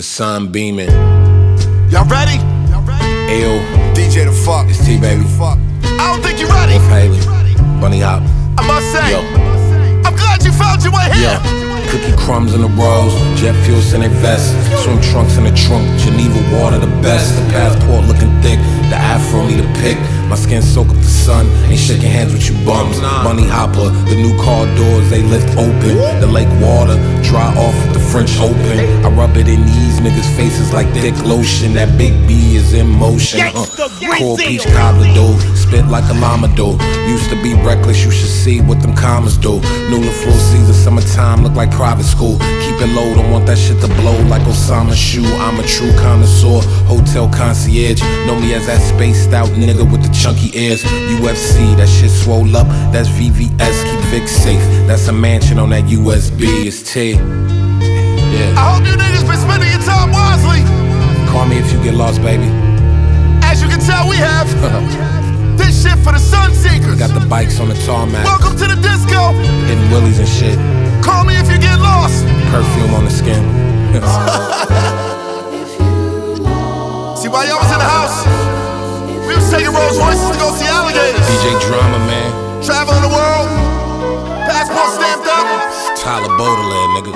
The sun beaming. Y'all ready? Y'all ready? Ayo, DJ the fuck. it's T baby. Fuck. I don't think you're ready. Wolf Haley. Bunny Hop. I must say. Yo. I'm glad you found your way here. Yeah. Cookie crumbs in the Rolls, jet fuel in their vest, swim trunks in the trunk, Geneva water the best. The passport looking thick, the afro need a pick. My skin soak up the sun, ain't shaking hands with you bums. Bunny hopper, the new car doors they lift open. The lake water dry off with the French open. I rub it in these niggas' faces like thick lotion. That big B is in motion. Uh, cool peach cobbler dough, spit like a llama dough. Used to be reckless, you should see what them commas do. New full season, summertime look like private school. Keep it low, don't want that shit to blow like Osama shoe. I'm a true connoisseur, hotel concierge. Know me as that spaced out nigga with the chunky ears. UFC, that shit swole up. That's VVS, keep Vic safe. That's a mansion on that USB. It's T. Yeah, I hope you niggas been spending your time wisely. call me if you get lost, baby. As you can tell, we have this shit for the sun seekers. Got the bikes on the tarmac, Welcome to the disco. hitting willies and shit. Call me if you get lost. Perfume on the skin. See, while y'all was in the house, we was taking Rolls Royces to go see alligators. DJ Drama, man. Traveling the world. Passport stamped up. Tyler Baudelaire, nigga.